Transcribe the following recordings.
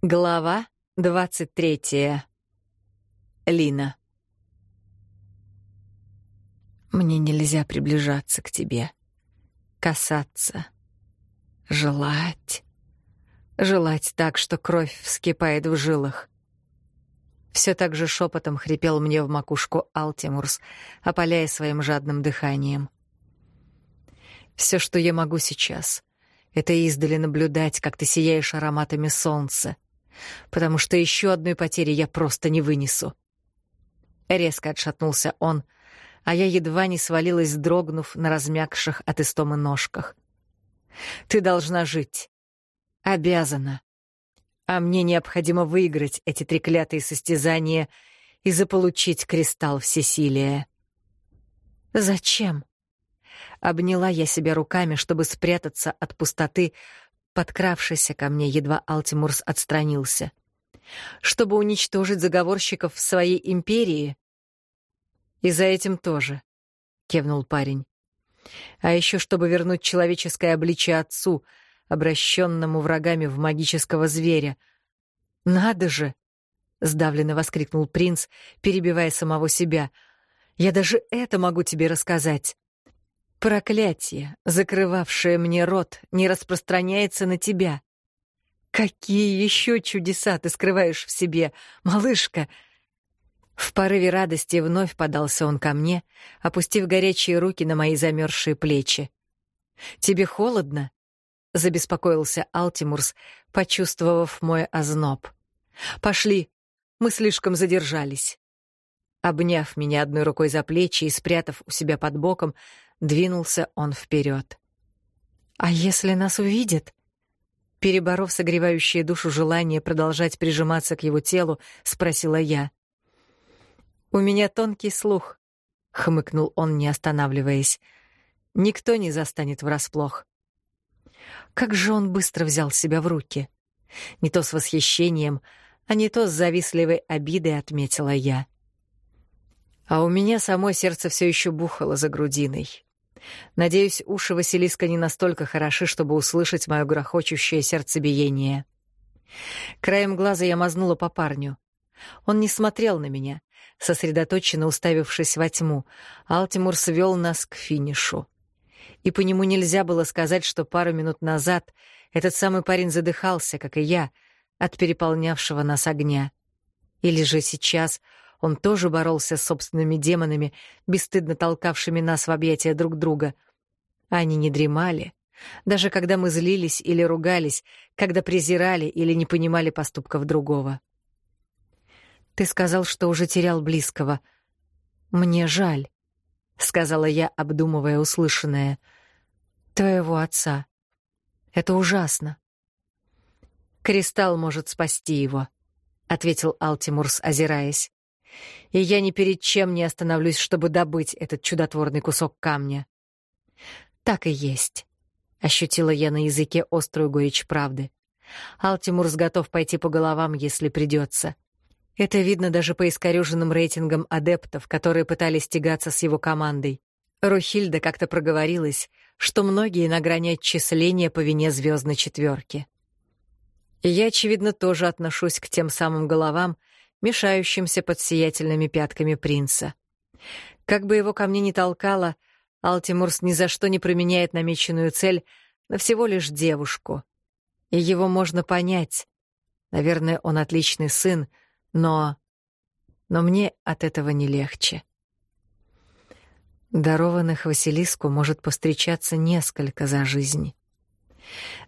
Глава двадцать третья. Лина. Мне нельзя приближаться к тебе, касаться, желать, желать так, что кровь вскипает в жилах. Все так же шепотом хрипел мне в макушку Алтимурс, опаляя своим жадным дыханием. Все, что я могу сейчас, это издали наблюдать, как ты сияешь ароматами солнца — потому что еще одной потери я просто не вынесу. Резко отшатнулся он, а я едва не свалилась, дрогнув на размякших от истомы ножках. «Ты должна жить. Обязана. А мне необходимо выиграть эти треклятые состязания и заполучить кристалл всесилия». «Зачем?» Обняла я себя руками, чтобы спрятаться от пустоты, подкравшийся ко мне, едва Алтимурс отстранился. Чтобы уничтожить заговорщиков в своей империи? И за этим тоже, кивнул парень. А еще чтобы вернуть человеческое обличие отцу, обращенному врагами в магического зверя. Надо же! сдавленно воскликнул принц, перебивая самого себя. Я даже это могу тебе рассказать. Проклятие, закрывавшее мне рот, не распространяется на тебя. Какие еще чудеса ты скрываешь в себе, малышка? В порыве радости вновь подался он ко мне, опустив горячие руки на мои замерзшие плечи. Тебе холодно? забеспокоился Алтимурс, почувствовав мой озноб. Пошли, мы слишком задержались. Обняв меня одной рукой за плечи и спрятав у себя под боком, Двинулся он вперед. «А если нас увидят?» Переборов согревающее душу желание продолжать прижиматься к его телу, спросила я. «У меня тонкий слух», — хмыкнул он, не останавливаясь. «Никто не застанет врасплох». Как же он быстро взял себя в руки. Не то с восхищением, а не то с завистливой обидой отметила я. А у меня само сердце все еще бухало за грудиной. Надеюсь, уши Василиска не настолько хороши, чтобы услышать мое грохочущее сердцебиение. Краем глаза я мазнула по парню. Он не смотрел на меня, сосредоточенно уставившись во тьму. Алтимур свел нас к финишу. И по нему нельзя было сказать, что пару минут назад этот самый парень задыхался, как и я, от переполнявшего нас огня. Или же сейчас он тоже боролся с собственными демонами, бесстыдно толкавшими нас в объятия друг друга. Они не дремали, даже когда мы злились или ругались, когда презирали или не понимали поступков другого. «Ты сказал, что уже терял близкого. Мне жаль», — сказала я, обдумывая услышанное. «Твоего отца. Это ужасно». «Кристалл может спасти его», — ответил Алтимурс, озираясь и я ни перед чем не остановлюсь, чтобы добыть этот чудотворный кусок камня. Так и есть. Ощутила я на языке острую горечь правды. Алтимурс готов пойти по головам, если придется. Это видно даже по искорёженным рейтингам адептов, которые пытались тягаться с его командой. Рухильда как-то проговорилась, что многие на грани отчисления по вине звездной четверки. я, очевидно, тоже отношусь к тем самым головам, мешающимся под сиятельными пятками принца. Как бы его ко мне ни толкало, Алтимурс ни за что не променяет намеченную цель на всего лишь девушку. И его можно понять. Наверное, он отличный сын, но... Но мне от этого не легче. Дарованных Василиску может повстречаться несколько за жизнь.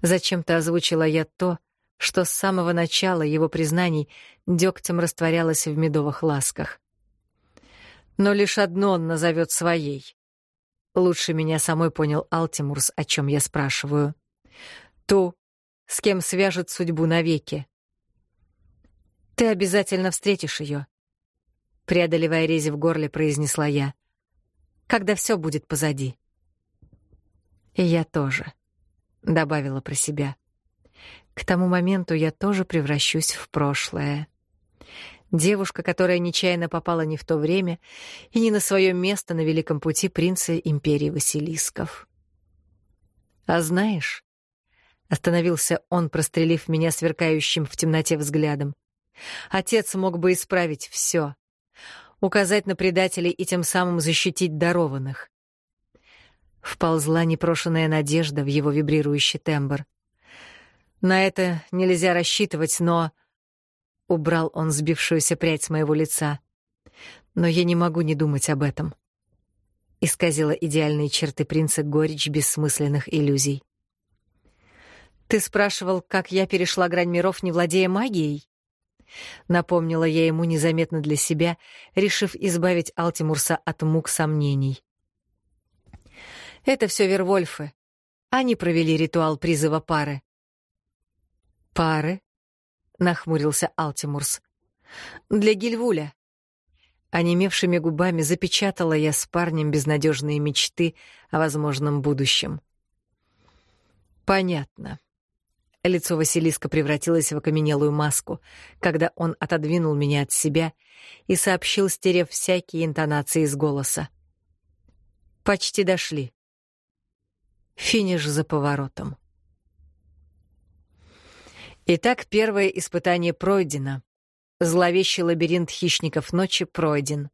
Зачем-то озвучила я то, что с самого начала его признаний дегтем растворялось в медовых ласках. Но лишь одно он назовет своей. Лучше меня самой понял Алтимурс, о чем я спрашиваю. Ту, с кем свяжет судьбу навеки. Ты обязательно встретишь ее, преодолевая рези в горле, произнесла я. Когда все будет позади. И я тоже, добавила про себя. К тому моменту я тоже превращусь в прошлое. Девушка, которая нечаянно попала не в то время и не на свое место на великом пути принца империи Василисков. А знаешь, Остановился он, прострелив меня сверкающим в темноте взглядом. Отец мог бы исправить все, указать на предателей и тем самым защитить дарованных. Вползла непрошенная надежда в его вибрирующий тембр. На это нельзя рассчитывать, но... Убрал он сбившуюся прядь с моего лица. Но я не могу не думать об этом. Исказила идеальные черты принца горечь бессмысленных иллюзий. «Ты спрашивал, как я перешла грань миров, не владея магией?» Напомнила я ему незаметно для себя, решив избавить Алтимурса от мук сомнений. «Это все Вервольфы. Они провели ритуал призыва пары». «Пары?» — нахмурился Алтимурс. «Для Гильвуля». Онемевшими губами запечатала я с парнем безнадежные мечты о возможном будущем. «Понятно», Лицо Василиска превратилось в окаменелую маску, когда он отодвинул меня от себя и сообщил, стерев всякие интонации из голоса. «Почти дошли. Финиш за поворотом». Итак, первое испытание пройдено. Зловещий лабиринт хищников ночи пройден.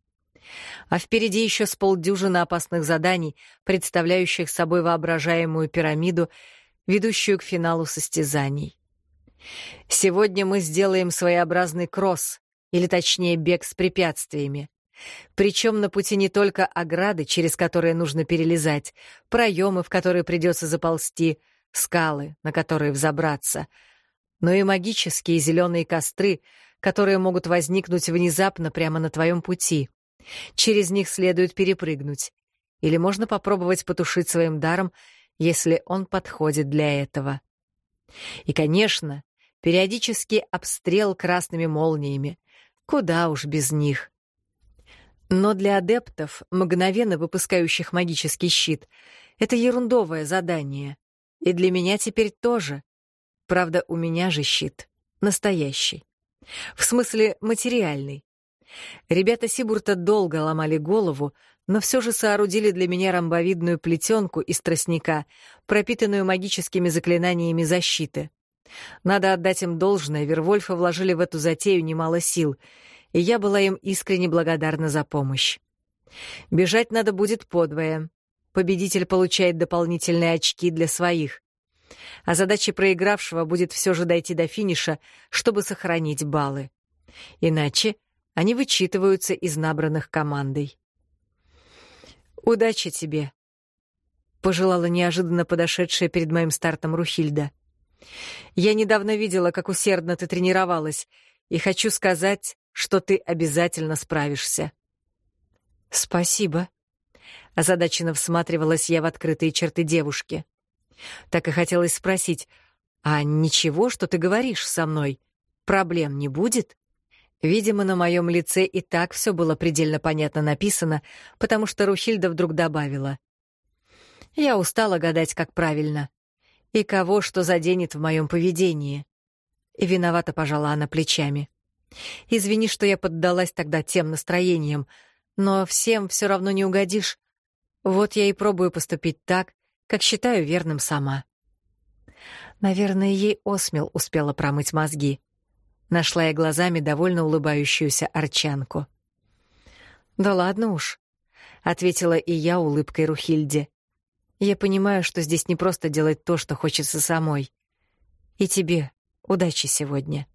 А впереди еще с полдюжины опасных заданий, представляющих собой воображаемую пирамиду ведущую к финалу состязаний. Сегодня мы сделаем своеобразный кросс, или точнее бег с препятствиями. Причем на пути не только ограды, через которые нужно перелезать, проемы, в которые придется заползти, скалы, на которые взобраться, но и магические зеленые костры, которые могут возникнуть внезапно прямо на твоем пути. Через них следует перепрыгнуть. Или можно попробовать потушить своим даром если он подходит для этого. И, конечно, периодический обстрел красными молниями. Куда уж без них. Но для адептов, мгновенно выпускающих магический щит, это ерундовое задание. И для меня теперь тоже. Правда, у меня же щит. Настоящий. В смысле, материальный. Ребята Сибурта долго ломали голову, но все же соорудили для меня ромбовидную плетенку из тростника, пропитанную магическими заклинаниями защиты. Надо отдать им должное, Вервольфы вложили в эту затею немало сил, и я была им искренне благодарна за помощь. Бежать надо будет подвое. Победитель получает дополнительные очки для своих. А задачей проигравшего будет все же дойти до финиша, чтобы сохранить баллы. Иначе они вычитываются из набранных командой. «Удачи тебе», — пожелала неожиданно подошедшая перед моим стартом Рухильда. «Я недавно видела, как усердно ты тренировалась, и хочу сказать, что ты обязательно справишься». «Спасибо», — озадаченно всматривалась я в открытые черты девушки. Так и хотелось спросить, «А ничего, что ты говоришь со мной? Проблем не будет?» Видимо, на моем лице и так все было предельно понятно написано, потому что Рухильда вдруг добавила. «Я устала гадать, как правильно. И кого что заденет в моем поведении». И виновата пожала она плечами. «Извини, что я поддалась тогда тем настроениям, но всем все равно не угодишь. Вот я и пробую поступить так, как считаю верным сама». Наверное, ей осмел успела промыть мозги. Нашла я глазами довольно улыбающуюся арчанку. «Да ладно уж», — ответила и я улыбкой Рухильде. «Я понимаю, что здесь не просто делать то, что хочется самой. И тебе удачи сегодня».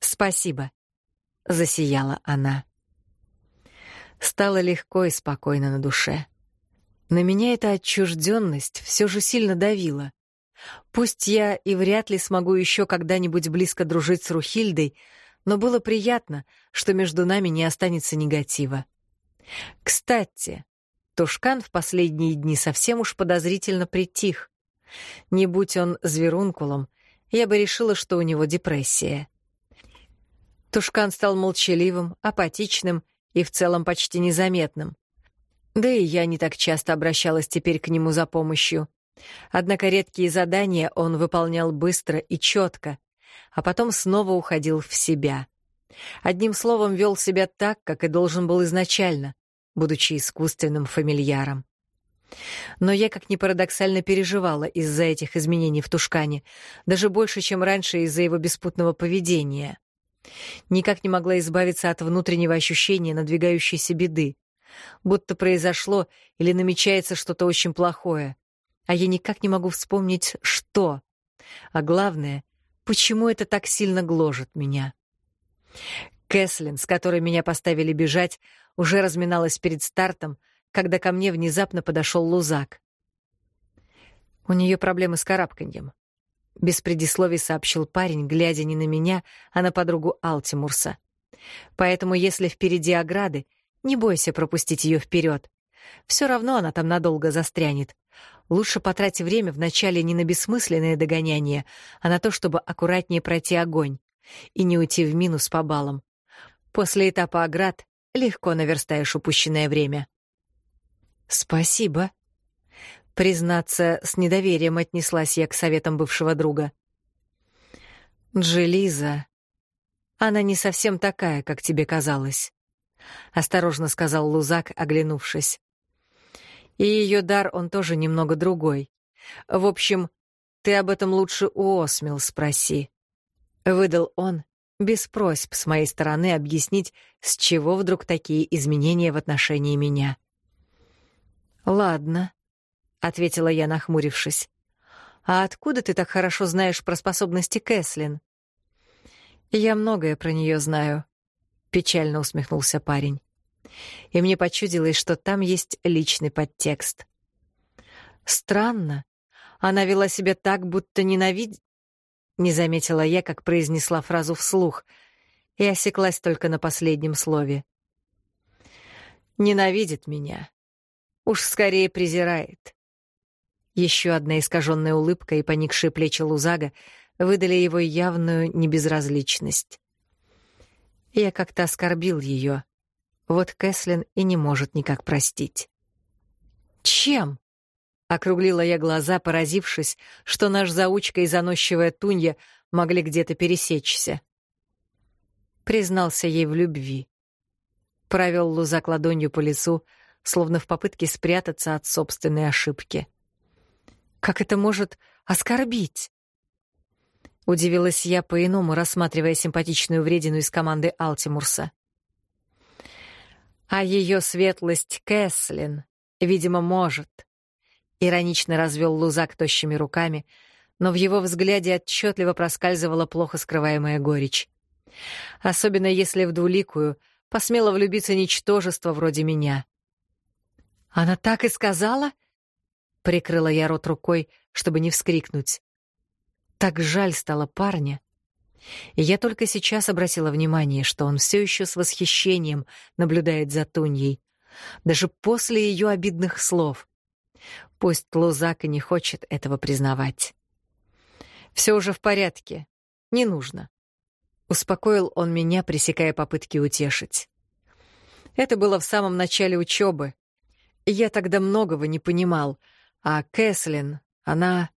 «Спасибо», — засияла она. Стало легко и спокойно на душе. На меня эта отчужденность все же сильно давила. Пусть я и вряд ли смогу еще когда-нибудь близко дружить с Рухильдой, но было приятно, что между нами не останется негатива. Кстати, Тушкан в последние дни совсем уж подозрительно притих. Не будь он зверункулом, я бы решила, что у него депрессия. Тушкан стал молчаливым, апатичным и в целом почти незаметным. Да и я не так часто обращалась теперь к нему за помощью. Однако редкие задания он выполнял быстро и четко, а потом снова уходил в себя. Одним словом, вел себя так, как и должен был изначально, будучи искусственным фамильяром. Но я, как ни парадоксально, переживала из-за этих изменений в Тушкане, даже больше, чем раньше из-за его беспутного поведения. Никак не могла избавиться от внутреннего ощущения надвигающейся беды, будто произошло или намечается что-то очень плохое, а я никак не могу вспомнить, что. А главное, почему это так сильно гложет меня. Кэслин, с которой меня поставили бежать, уже разминалась перед стартом, когда ко мне внезапно подошел Лузак. У нее проблемы с карабканьем. Без предисловий сообщил парень, глядя не на меня, а на подругу Алтимурса. Поэтому, если впереди ограды, не бойся пропустить ее вперед. Все равно она там надолго застрянет. Лучше потратить время вначале не на бессмысленное догоняние, а на то, чтобы аккуратнее пройти огонь и не уйти в минус по баллам. После этапа оград легко наверстаешь упущенное время. «Спасибо». Признаться, с недоверием отнеслась я к советам бывшего друга. «Джилиза, она не совсем такая, как тебе казалось», — осторожно сказал Лузак, оглянувшись. «И ее дар, он тоже немного другой. В общем, ты об этом лучше у Осмил спроси». Выдал он, без просьб с моей стороны объяснить, с чего вдруг такие изменения в отношении меня. «Ладно», — ответила я, нахмурившись. «А откуда ты так хорошо знаешь про способности Кэслин?» «Я многое про нее знаю», — печально усмехнулся парень. И мне почудилось, что там есть личный подтекст. «Странно. Она вела себя так, будто ненавидит...» Не заметила я, как произнесла фразу вслух, и осеклась только на последнем слове. «Ненавидит меня», Уж скорее презирает. Еще одна искаженная улыбка и поникшие плечи Лузага выдали его явную небезразличность. Я как-то оскорбил ее. Вот Кэслин и не может никак простить. «Чем?» — округлила я глаза, поразившись, что наш заучка и заносчивая Тунья могли где-то пересечься. Признался ей в любви. Провел Лузак ладонью по лицу, словно в попытке спрятаться от собственной ошибки. «Как это может оскорбить?» Удивилась я по-иному, рассматривая симпатичную вредину из команды Алтимурса. «А ее светлость Кэслин, видимо, может», — иронично развел Лузак тощими руками, но в его взгляде отчетливо проскальзывала плохо скрываемая горечь. Особенно если в двуликую посмело влюбиться ничтожество вроде меня. «Она так и сказала?» Прикрыла я рот рукой, чтобы не вскрикнуть. Так жаль стало парня. Я только сейчас обратила внимание, что он все еще с восхищением наблюдает за Туньей, даже после ее обидных слов. Пусть Лузак и не хочет этого признавать. Все уже в порядке, не нужно. Успокоил он меня, пресекая попытки утешить. Это было в самом начале учебы, я тогда многого не понимал, а Кэслин, она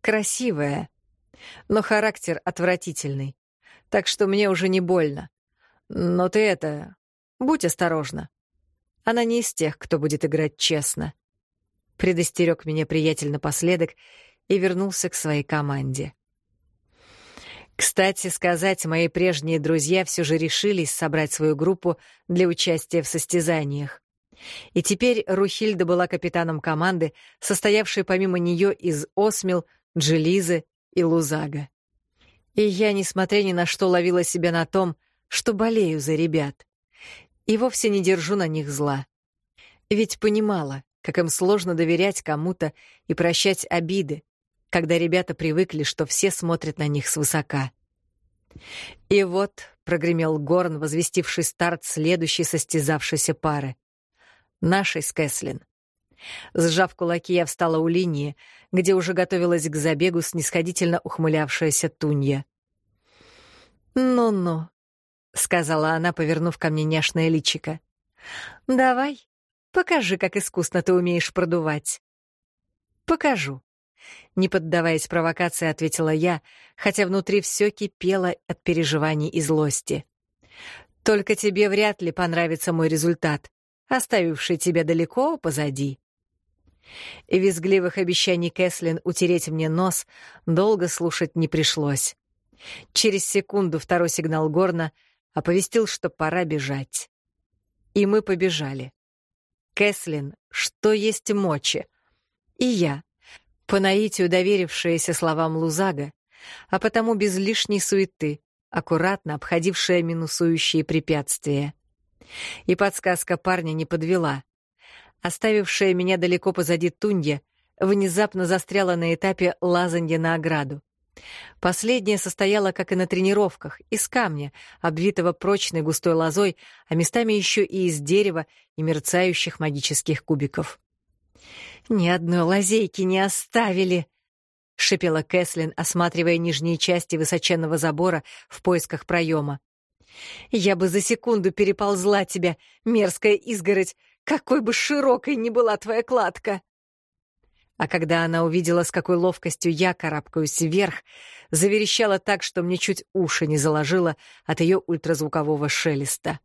красивая, но характер отвратительный, так что мне уже не больно. Но ты это... Будь осторожна. Она не из тех, кто будет играть честно. Предостерег меня приятель напоследок и вернулся к своей команде. Кстати сказать, мои прежние друзья все же решились собрать свою группу для участия в состязаниях. И теперь Рухильда была капитаном команды, состоявшей помимо нее из Осмил, Джилизы и Лузага. И я, несмотря ни на что, ловила себя на том, что болею за ребят. И вовсе не держу на них зла. Ведь понимала, как им сложно доверять кому-то и прощать обиды, когда ребята привыкли, что все смотрят на них свысока. И вот прогремел горн, возвестивший старт следующей состязавшейся пары нашей с Кэслин. Сжав кулаки, я встала у линии, где уже готовилась к забегу снисходительно ухмылявшаяся Тунья. «Ну-ну», — сказала она, повернув ко мне няшное личико. «Давай, покажи, как искусно ты умеешь продувать». «Покажу», — не поддаваясь провокации, ответила я, хотя внутри все кипело от переживаний и злости. «Только тебе вряд ли понравится мой результат оставивший тебя далеко позади. И визгливых обещаний Кэслин утереть мне нос долго слушать не пришлось. Через секунду второй сигнал горна оповестил, что пора бежать. И мы побежали. Кэслин, что есть мочи. И я, по наитию доверившаяся словам Лузага, а потому без лишней суеты, аккуратно обходившая минусующие препятствия. И подсказка парня не подвела. Оставившая меня далеко позади Тунья, внезапно застряла на этапе лазанья на ограду. Последняя состояла, как и на тренировках, из камня, обвитого прочной густой лозой, а местами еще и из дерева и мерцающих магических кубиков. «Ни одной лазейки не оставили!» — шипела Кэслин, осматривая нижние части высоченного забора в поисках проема. «Я бы за секунду переползла тебя, мерзкая изгородь, какой бы широкой ни была твоя кладка!» А когда она увидела, с какой ловкостью я карабкаюсь вверх, заверещала так, что мне чуть уши не заложило от ее ультразвукового шелеста.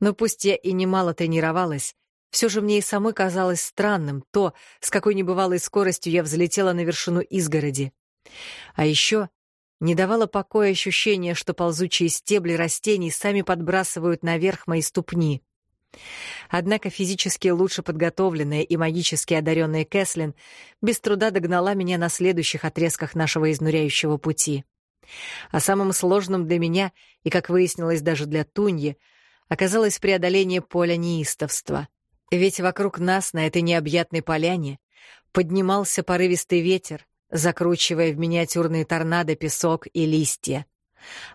Но пусть я и немало тренировалась, все же мне и самой казалось странным то, с какой небывалой скоростью я взлетела на вершину изгороди. А еще не давало покоя ощущение, что ползучие стебли растений сами подбрасывают наверх мои ступни. Однако физически лучше подготовленная и магически одаренная Кэслин без труда догнала меня на следующих отрезках нашего изнуряющего пути. А самым сложным для меня, и, как выяснилось, даже для Туньи, оказалось преодоление поля неистовства. Ведь вокруг нас, на этой необъятной поляне, поднимался порывистый ветер, закручивая в миниатюрные торнадо песок и листья.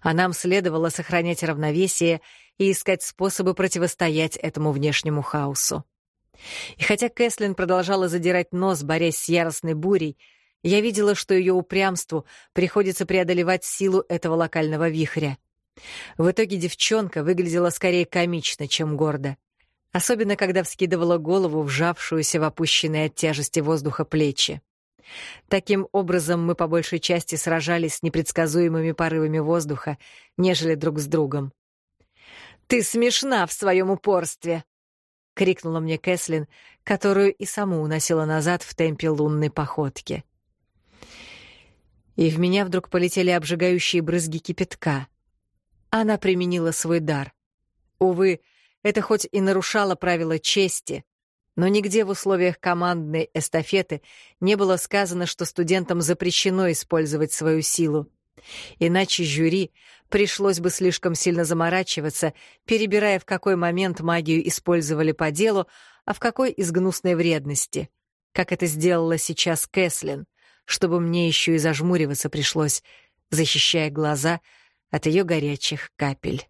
А нам следовало сохранять равновесие и искать способы противостоять этому внешнему хаосу. И хотя Кэслин продолжала задирать нос, борясь с яростной бурей, я видела, что ее упрямству приходится преодолевать силу этого локального вихря. В итоге девчонка выглядела скорее комично, чем гордо особенно когда вскидывала голову, вжавшуюся в опущенные от тяжести воздуха плечи. Таким образом, мы по большей части сражались с непредсказуемыми порывами воздуха, нежели друг с другом. «Ты смешна в своем упорстве!» — крикнула мне Кэслин, которую и саму уносила назад в темпе лунной походки. И в меня вдруг полетели обжигающие брызги кипятка. Она применила свой дар. Увы, это хоть и нарушало правила чести, но нигде в условиях командной эстафеты не было сказано, что студентам запрещено использовать свою силу. Иначе жюри пришлось бы слишком сильно заморачиваться, перебирая, в какой момент магию использовали по делу, а в какой из гнусной вредности, как это сделала сейчас Кэслин, чтобы мне еще и зажмуриваться пришлось, защищая глаза от ее горячих капель.